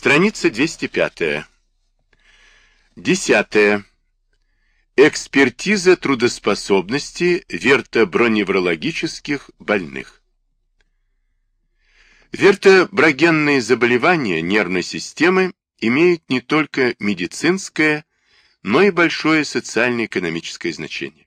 Страница 205. Десятое. Экспертиза трудоспособности вертоброневрологических больных. Вертоброгенные заболевания нервной системы имеют не только медицинское, но и большое социально-экономическое значение.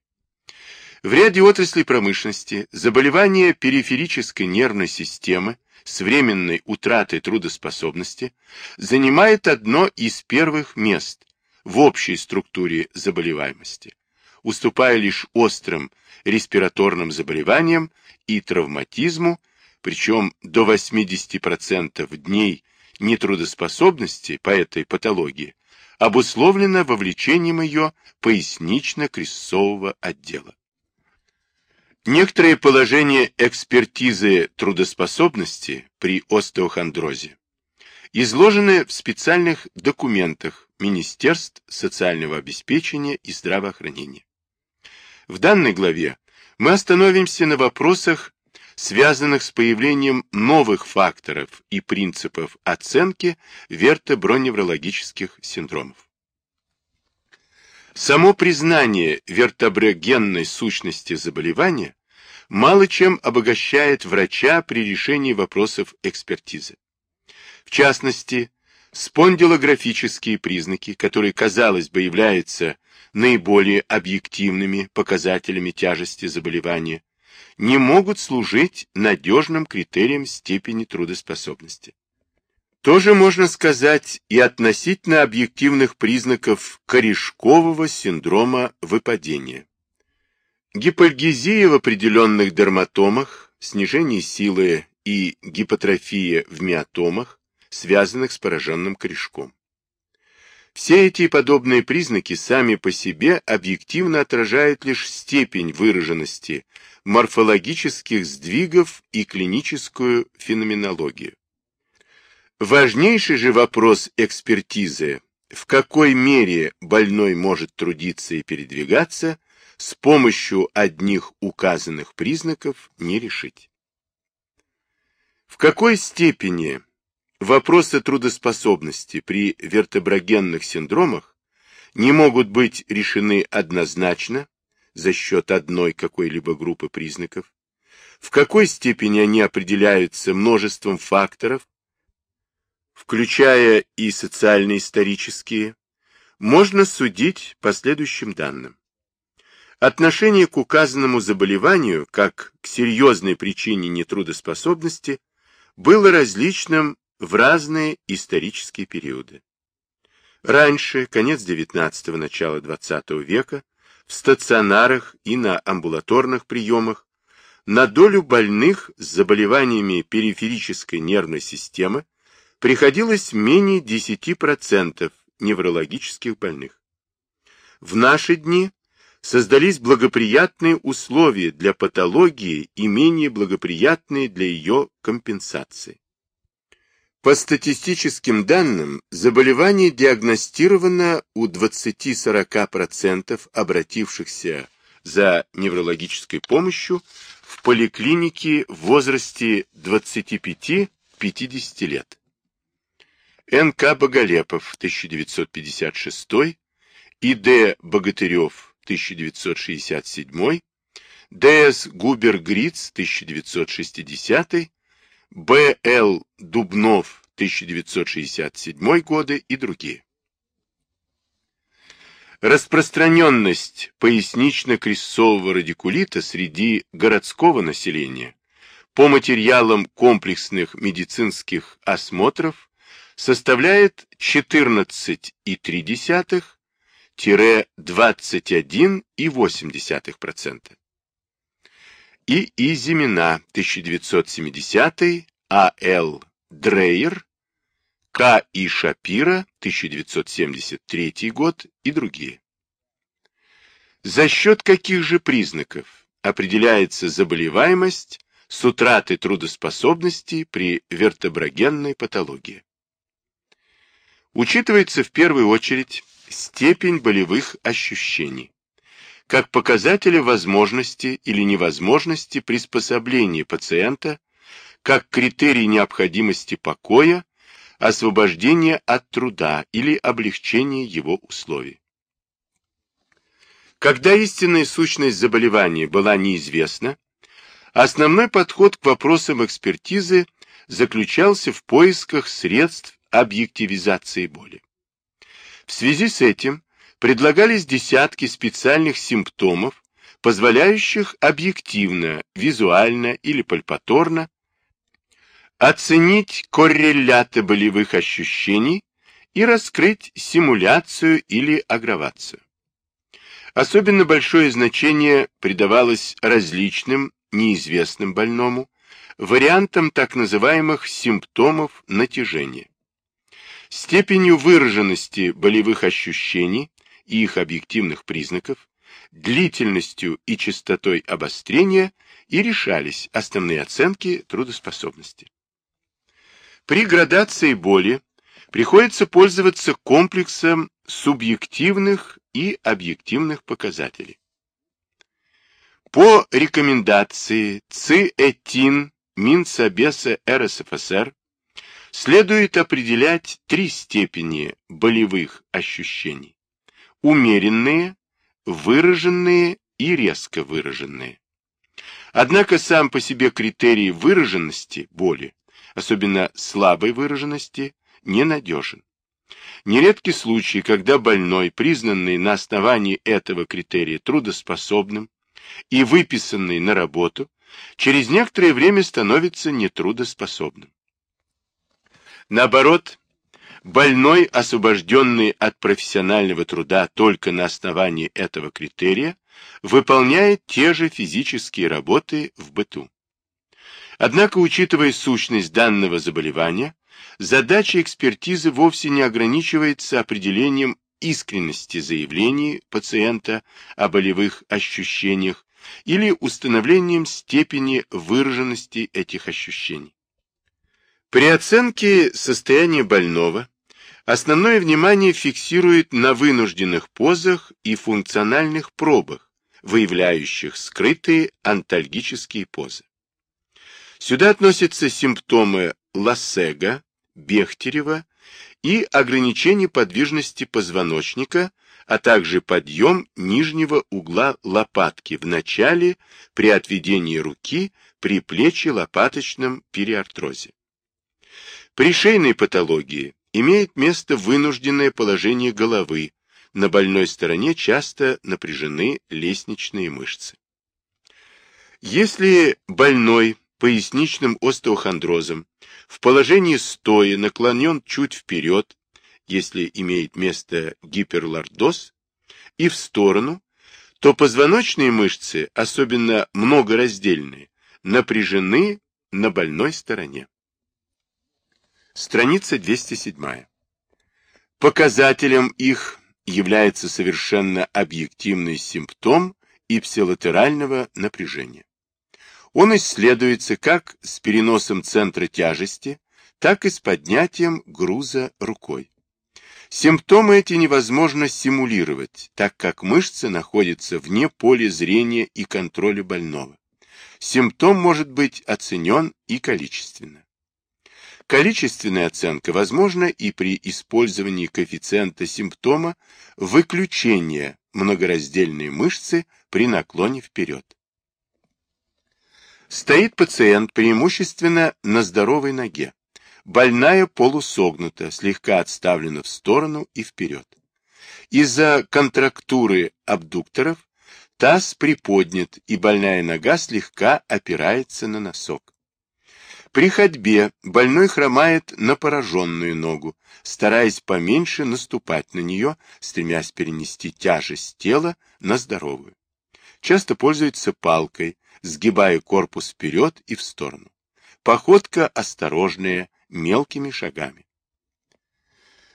В ряде отраслей промышленности заболевания периферической нервной системы с временной утратой трудоспособности занимает одно из первых мест в общей структуре заболеваемости, уступая лишь острым респираторным заболеваниям и травматизму, причем до 80% дней нетрудоспособности по этой патологии обусловлено вовлечением ее пояснично-крестцового отдела. Некоторые положения экспертизы трудоспособности при остеохондрозе изложены в специальных документах Министерств социального обеспечения и здравоохранения. В данной главе мы остановимся на вопросах, связанных с появлением новых факторов и принципов оценки вертоброневрологических синдромов. Само признание вертоброгенной сущности заболевания мало чем обогащает врача при решении вопросов экспертизы. В частности, спондилографические признаки, которые, казалось бы, являются наиболее объективными показателями тяжести заболевания, не могут служить надежным критерием степени трудоспособности. Тоже можно сказать и относительно объективных признаков корешкового синдрома выпадения. Гипальгезия в определенных дерматомах, снижение силы и гипотрофия в миотомах, связанных с пораженным корешком. Все эти подобные признаки сами по себе объективно отражают лишь степень выраженности морфологических сдвигов и клиническую феноменологию. Важнейший же вопрос экспертизы, в какой мере больной может трудиться и передвигаться, с помощью одних указанных признаков не решить. В какой степени вопросы трудоспособности при вертоброгенных синдромах не могут быть решены однозначно за счет одной какой-либо группы признаков, в какой степени они определяются множеством факторов, включая и социально-исторические, можно судить по следующим данным. Отношение к указанному заболеванию, как к серьезной причине нетрудоспособности, было различным в разные исторические периоды. Раньше, конец XIX – начало XX века, в стационарах и на амбулаторных приемах на долю больных с заболеваниями периферической нервной системы приходилось менее 10% неврологических больных. В наши дни создались благоприятные условия для патологии и менее благоприятные для ее компенсации. По статистическим данным, заболевание диагностировано у 20-40% обратившихся за неврологической помощью в поликлинике в возрасте 25-50 лет. Н.К. Боголепов, 1956, И.Д. Богатырев, 1967, Д.С. Губер-Гриц, 1960, Б.Л. Дубнов, 1967 годы и другие. Распространенность пояснично-крестцового радикулита среди городского населения по материалам комплексных медицинских осмотров составляет 14,3-21,8%. И И. Зимина, 1970 А.Л. Дрейер, К. И. Шапира, 1973 год и другие. За счет каких же признаков определяется заболеваемость с утратой трудоспособности при вертоброгенной патологии? Учитывается в первую очередь степень болевых ощущений, как показателя возможности или невозможности приспособления пациента, как критерий необходимости покоя, освобождение от труда или облегчение его условий. Когда истинная сущность заболевания была неизвестна, основной подход к вопросам экспертизы заключался в поисках средств объективизации боли. В связи с этим предлагались десятки специальных симптомов, позволяющих объективно, визуально или пальпаторно оценить корреляты болевых ощущений и раскрыть симуляцию или аггравацию. Особенно большое значение придавалось различным, неизвестным больному, вариантам так называемых симптомов натяжения. Степенью выраженности болевых ощущений и их объективных признаков, длительностью и частотой обострения и решались основные оценки трудоспособности. При градации боли приходится пользоваться комплексом субъективных и объективных показателей. По рекомендации ЦИЭТИН Минсобеса РСФСР следует определять три степени болевых ощущений. Умеренные, выраженные и резко выраженные. Однако сам по себе критерий выраженности боли, особенно слабой выраженности, ненадежен. Нередки случаи, когда больной, признанный на основании этого критерия трудоспособным и выписанный на работу, через некоторое время становится нетрудоспособным. Наоборот, больной, освобожденный от профессионального труда только на основании этого критерия, выполняет те же физические работы в быту. Однако, учитывая сущность данного заболевания, Задача экспертизы вовсе не ограничивается определением искренности заявлений пациента о болевых ощущениях или установлением степени выраженности этих ощущений. При оценке состояния больного основное внимание фиксирует на вынужденных позах и функциональных пробах, выявляющих скрытые антальгические позы. Сюда относятся симптомы Лассега, Бехтерева и ограничение подвижности позвоночника, а также подъем нижнего угла лопатки в начале при отведении руки при плече-лопаточном периартрозе. При шейной патологии имеет место вынужденное положение головы, на больной стороне часто напряжены лестничные мышцы. Если больной поясничным остеохондрозом в положении стоя наклонен чуть вперед, если имеет место гиперлордоз, и в сторону, то позвоночные мышцы, особенно многораздельные, напряжены на больной стороне. Страница 207. Показателем их является совершенно объективный симптом ипсилатерального напряжения. Он исследуется как с переносом центра тяжести, так и с поднятием груза рукой. Симптомы эти невозможно симулировать, так как мышцы находятся вне поля зрения и контроля больного. Симптом может быть оценен и количественно. Количественная оценка возможна и при использовании коэффициента симптома выключения многораздельной мышцы при наклоне вперед. Стоит пациент преимущественно на здоровой ноге. Больная полусогнута, слегка отставлена в сторону и вперед. Из-за контрактуры абдукторов таз приподнят, и больная нога слегка опирается на носок. При ходьбе больной хромает на пораженную ногу, стараясь поменьше наступать на нее, стремясь перенести тяжесть тела на здоровую. Часто пользуется палкой, сгибая корпус вперед и в сторону. Походка осторожная, мелкими шагами.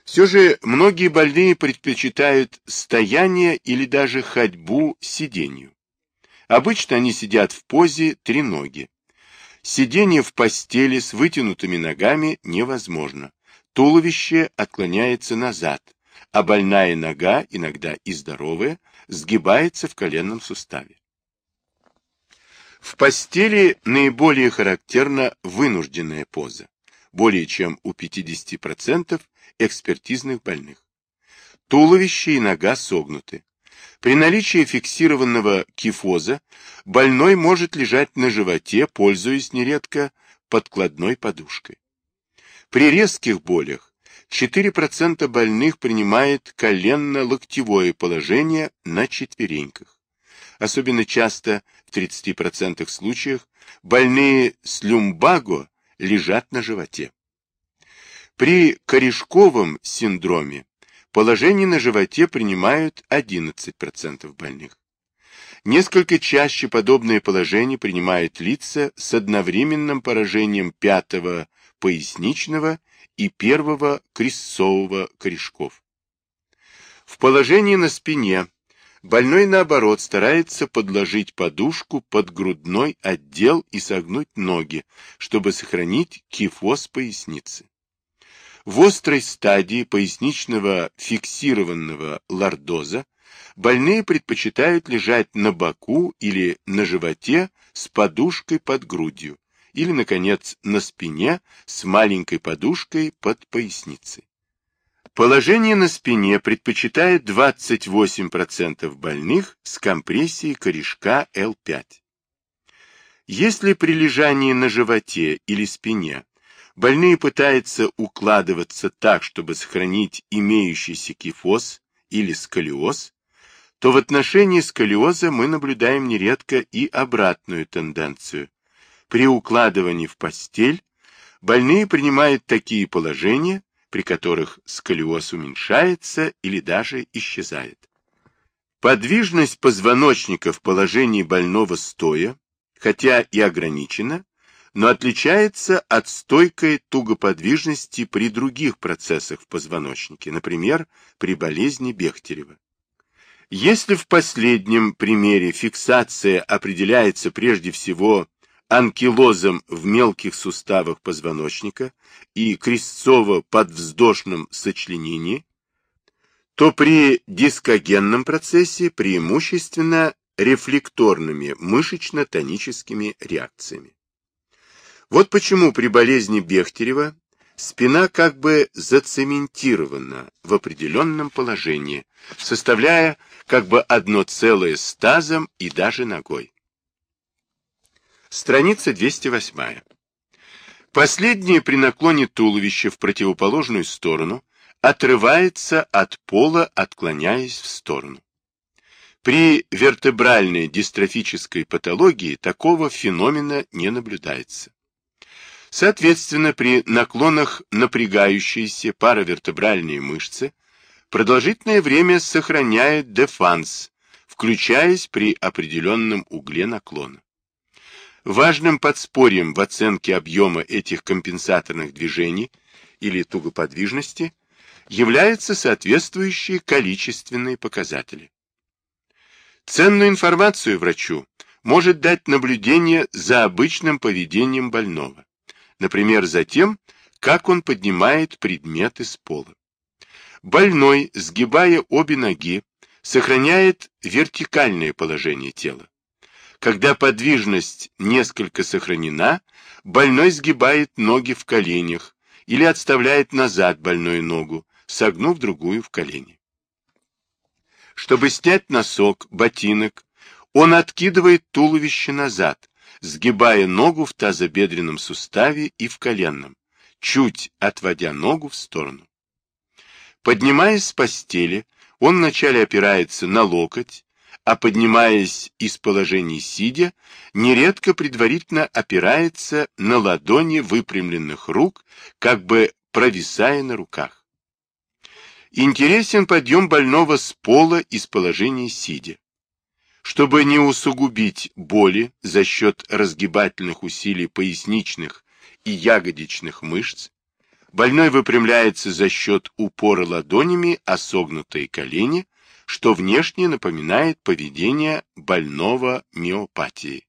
Все же многие больные предпочитают стояние или даже ходьбу сидению. Обычно они сидят в позе три ноги. Сидение в постели с вытянутыми ногами невозможно. Туловище отклоняется назад, а больная нога, иногда и здоровая, сгибается в коленном суставе. В постели наиболее характерна вынужденная поза. более чем у 50% экспертизных больных. Туловище и нога согнуты. При наличии фиксированного кифоза больной может лежать на животе, пользуясь нередко подкладной подушкой. При резких болях 4% больных принимает коленно-локтевое положение на четвереньках. Особенно часто, в 30% случаях, больные с люмбаго лежат на животе. При корешковом синдроме положение на животе принимают 11% больных. Несколько чаще подобное положение принимают лица с одновременным поражением пятого поясничного и первого крестцового корешков. В положении на спине больной, наоборот, старается подложить подушку под грудной отдел и согнуть ноги, чтобы сохранить кифоз поясницы. В острой стадии поясничного фиксированного лордоза больные предпочитают лежать на боку или на животе с подушкой под грудью, или, наконец, на спине с маленькой подушкой под поясницей. Положение на спине предпочитает 28% больных с компрессией корешка L5. Если при лежании на животе или спине больные пытаются укладываться так, чтобы сохранить имеющийся кифоз или сколиоз, то в отношении сколиоза мы наблюдаем нередко и обратную тенденцию, при укладывании в постель больные принимают такие положения, при которых сколиоз уменьшается или даже исчезает. Подвижность позвоночника в положении больного стоя, хотя и ограничена, но отличается от стойкой тугоподвижности при других процессах в позвоночнике, например, при болезни Бехтерева. Если в последнем примере фиксация определяется прежде всего анкилозом в мелких суставах позвоночника и крестцово-подвздошном сочленении, то при дискогенном процессе преимущественно рефлекторными мышечно-тоническими реакциями. Вот почему при болезни Бехтерева спина как бы зацементирована в определенном положении, составляя как бы одно целое с тазом и даже ногой. Страница 208. Последнее при наклоне туловища в противоположную сторону отрывается от пола, отклоняясь в сторону. При вертебральной дистрофической патологии такого феномена не наблюдается. Соответственно, при наклонах напрягающиеся паравертебральные мышцы продолжительное время сохраняют дефанс, включаясь при определенном угле наклона. Важным подспорьем в оценке объема этих компенсаторных движений или тугоподвижности являются соответствующие количественные показатели. Ценную информацию врачу может дать наблюдение за обычным поведением больного, например, за тем, как он поднимает предметы с пола. Больной, сгибая обе ноги, сохраняет вертикальное положение тела. Когда подвижность несколько сохранена, больной сгибает ноги в коленях или отставляет назад больную ногу, согнув другую в колени. Чтобы снять носок, ботинок, он откидывает туловище назад, сгибая ногу в тазобедренном суставе и в коленном, чуть отводя ногу в сторону. Поднимаясь с постели, он вначале опирается на локоть, а поднимаясь из положения сидя, нередко предварительно опирается на ладони выпрямленных рук, как бы провисая на руках. Интересен подъем больного с пола из положения сидя. Чтобы не усугубить боли за счет разгибательных усилий поясничных и ягодичных мышц, больной выпрямляется за счет упора ладонями о согнутые колени, что внешне напоминает поведение больного миопатии.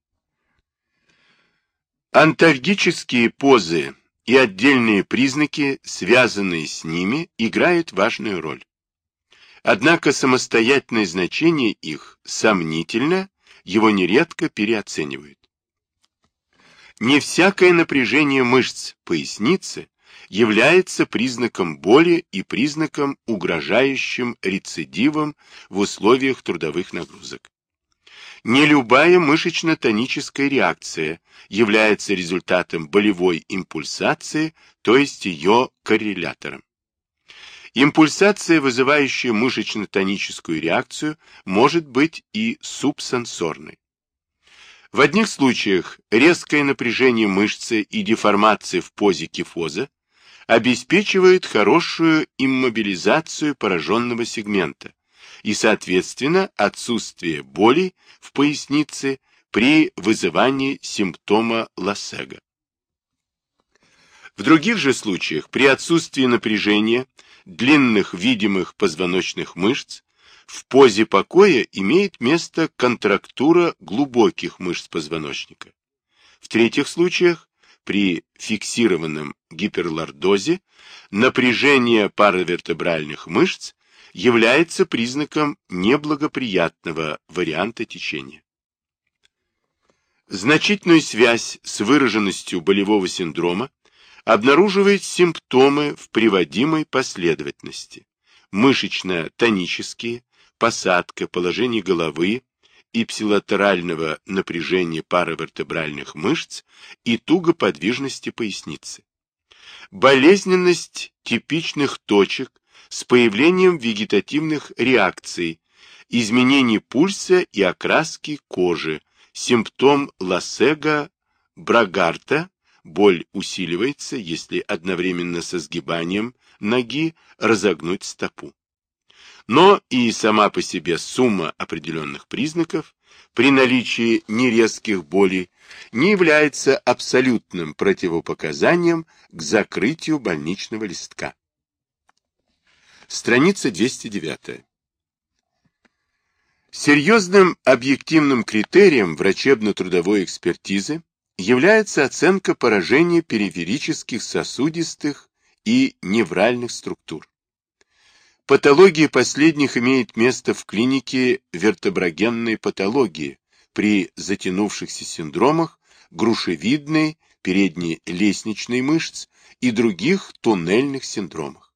Антальгические позы и отдельные признаки, связанные с ними, играют важную роль. Однако самостоятельное значение их сомнительно, его нередко переоценивают. Не всякое напряжение мышц поясницы является признаком боли и признаком, угрожающим рецидивом в условиях трудовых нагрузок. Не любая мышечно-тоническая реакция является результатом болевой импульсации, то есть ее коррелятором. Импульсация, вызывающая мышечно-тоническую реакцию, может быть и субсенсорной. В одних случаях резкое напряжение мышцы и деформация в позе кифоза обеспечивают хорошую иммобилизацию пораженного сегмента и, соответственно, отсутствие боли в пояснице при вызывании симптома Лассега. В других же случаях при отсутствии напряжения длинных видимых позвоночных мышц в позе покоя имеет место контрактура глубоких мышц позвоночника. В третьих случаях при фиксированном гиперлордозе напряжение паравертебральных мышц является признаком неблагоприятного варианта течения. Значительную связь с выраженностью болевого синдрома обнаруживает симптомы в приводимой последовательности. Мышечно-тонические, посадка, положение головы, ипсилатерального напряжения паравертебральных мышц и тугоподвижности поясницы. Болезненность типичных точек с появлением вегетативных реакций, изменений пульса и окраски кожи, симптом Лассега Брагарта, боль усиливается, если одновременно со сгибанием ноги разогнуть стопу. Но и сама по себе сумма определенных признаков при наличии нерезких болей не является абсолютным противопоказанием к закрытию больничного листка. Страница 209. Серьезным объективным критерием врачебно-трудовой экспертизы является оценка поражения периферических сосудистых и невральных структур. Патология последних имеет место в клинике вертеброгенной патологии при затянувшихся синдромах грушевидной, передней лестничной мышц и других туннельных синдромах.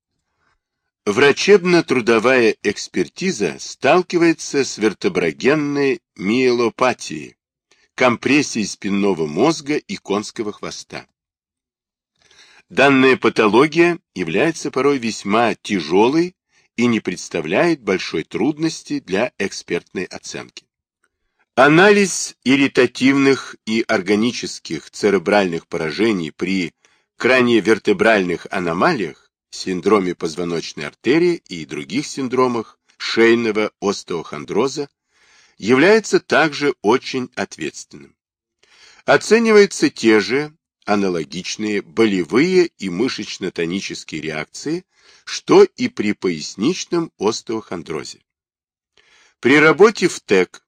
Врачебно-трудовая экспертиза сталкивается с вертеброгенной миелопатией, компрессией спинного мозга и конского хвоста. Данная патология является порой весьма тяжелой и не представляет большой трудности для экспертной оценки. Анализ ирритативных и органических церебральных поражений при краниевертебральных аномалиях, синдроме позвоночной артерии и других синдромах шейного остеохондроза является также очень ответственным. Оцениваются те же аналогичные болевые и мышечно-тонические реакции, что и при поясничном остеохондрозе. При работе в ТЭК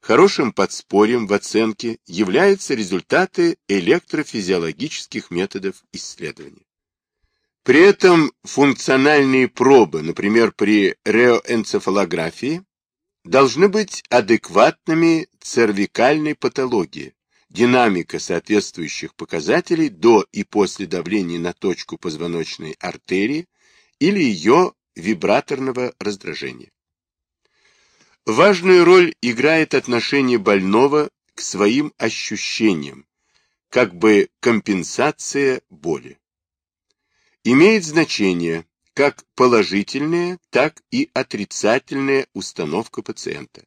хорошим подспорьем в оценке являются результаты электрофизиологических методов исследования. При этом функциональные пробы, например, при реоэнцефалографии, должны быть адекватными цервикальной патологии, динамика соответствующих показателей до и после давления на точку позвоночной артерии или ее вибраторного раздражения. Важную роль играет отношение больного к своим ощущениям, как бы компенсация боли. Имеет значение как положительная, так и отрицательная установка пациента.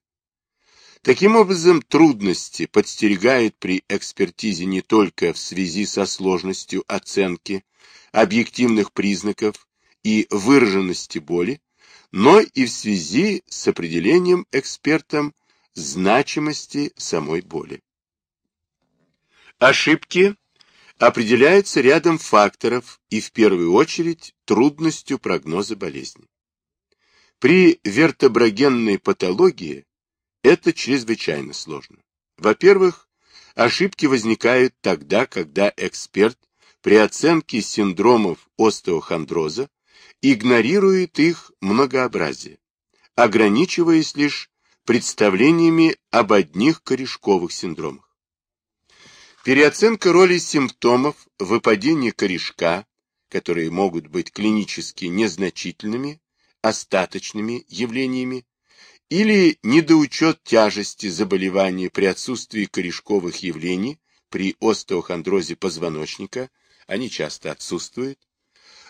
Таким образом, трудности подстерегают при экспертизе не только в связи со сложностью оценки объективных признаков и выраженности боли, но и в связи с определением экспертом значимости самой боли. Ошибки определяются рядом факторов и в первую очередь трудностью прогноза болезни. При вертеброгенной патологии это чрезвычайно сложно. Во-первых, ошибки возникают тогда, когда эксперт при оценке синдромов остеохондроза игнорирует их многообразие, ограничиваясь лишь представлениями об одних корешковых синдромах. Переоценка роли симптомов выпадения корешка, которые могут быть клинически незначительными, остаточными явлениями, или недоучет тяжести заболевания при отсутствии корешковых явлений при остеохондрозе позвоночника, они часто отсутствуют,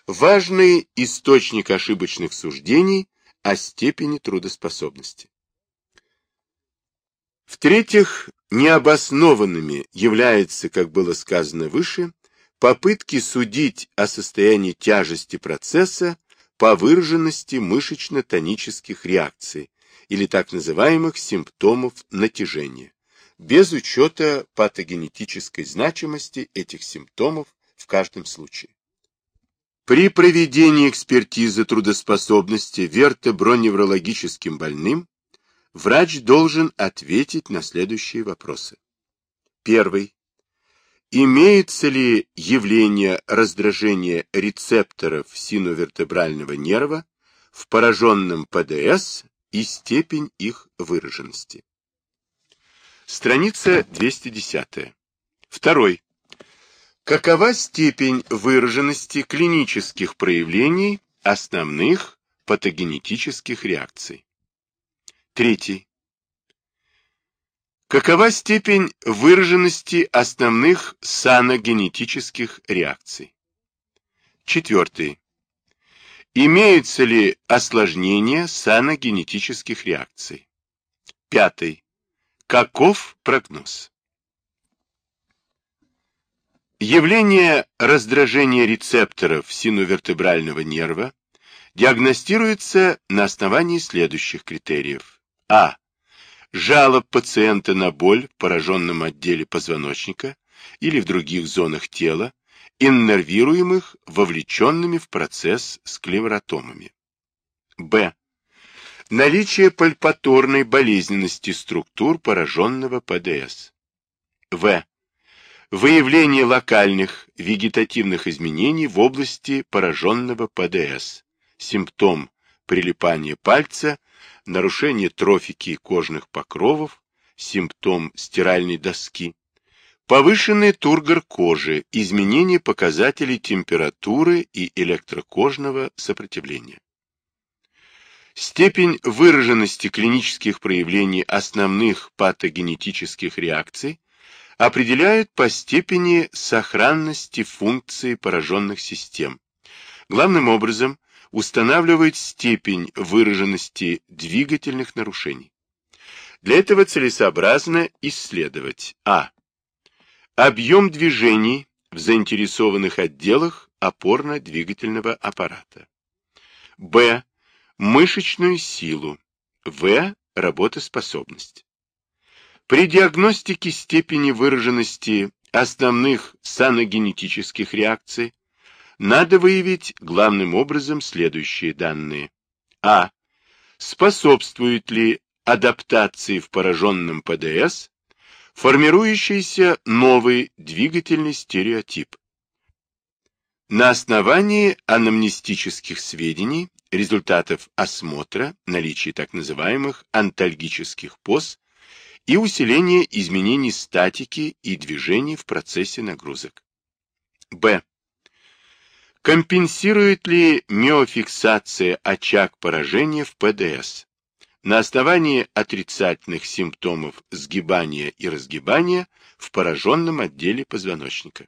важный источник ошибочных суждений о степени трудоспособности. В-третьих, необоснованными являются, как было сказано выше, попытки судить о состоянии тяжести процесса по выраженности мышечно-тонических реакций или так называемых симптомов натяжения, без учета патогенетической значимости этих симптомов в каждом случае. При проведении экспертизы трудоспособности вертоброневрологическим больным врач должен ответить на следующие вопросы. Первый. Имеется ли явление раздражения рецепторов синовертебрального нерва в пораженном ПДС и степень их выраженности? Страница 210. Второй. Какова степень выраженности клинических проявлений основных патогенетических реакций? Третий. Какова степень выраженности основных саногенетических реакций? Четвертый. Имеются ли осложнения саногенетических реакций? Пятый. Каков прогноз? Явление раздражения рецепторов синовертебрального нерва диагностируется на основании следующих критериев. А жалоб пациента на боль в пораженном отделе позвоночника или в других зонах тела, иннервируемых вовлеченными в процесс склеротомами. Б. Наличие пальпаторной болезненности структур пораженного ПДС. В. Выявление локальных вегетативных изменений в области пораженного ПДС. Симптом прилипания пальца нарушение трофики кожных покровов, симптом стиральной доски, повышенный тургор кожи, изменение показателей температуры и электрокожного сопротивления. Степень выраженности клинических проявлений основных патогенетических реакций определяют по степени сохранности функции пораженных систем. Главным образом, устанавливает степень выраженности двигательных нарушений. Для этого целесообразно исследовать а. Объем движений в заинтересованных отделах опорно-двигательного аппарата. б. Мышечную силу. в. Работоспособность. При диагностике степени выраженности основных саногенетических реакций надо выявить главным образом следующие данные. А. Способствует ли адаптации в пораженном ПДС формирующийся новый двигательный стереотип? На основании анамнестических сведений, результатов осмотра, наличия так называемых антальгических поз и усиления изменений статики и движений в процессе нагрузок. Б. Компенсирует ли миофиксация очаг поражения в ПДС? На основании отрицательных симптомов сгибания и разгибания в пораженном отделе позвоночника.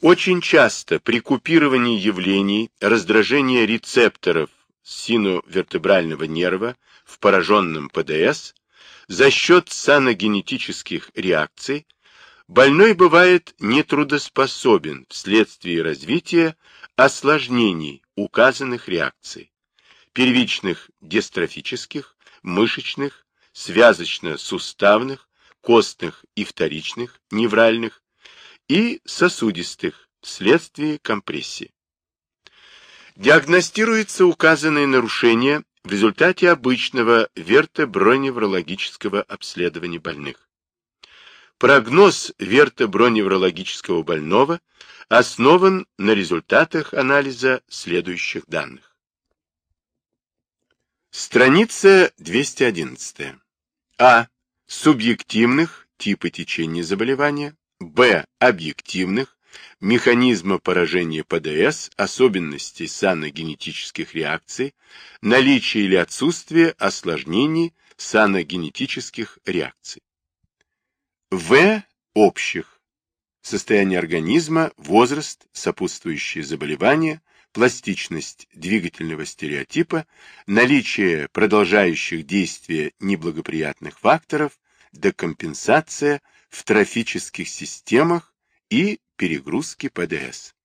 Очень часто при купировании явлений раздражения рецепторов синовертебрального нерва в пораженном ПДС за счет саногенетических реакций Больной бывает нетрудоспособен вследствие развития осложнений указанных реакций, первичных дистрофических, мышечных, связочно-суставных, костных и вторичных, невральных и сосудистых вследствие компрессии. Диагностируется указанное нарушение в результате обычного вертоброневрологического обследования больных. Прогноз вертоброневрологического больного основан на результатах анализа следующих данных. Страница 211. А. Субъективных типы течения заболевания, б. объективных, механизма поражения ПДС, особенностей саногенетических реакций, наличие или отсутствие осложнений саногенетических реакций. В. Общих. Состояние организма, возраст, сопутствующие заболевания, пластичность двигательного стереотипа, наличие продолжающих действия неблагоприятных факторов, декомпенсация в трофических системах и перегрузки ПДС.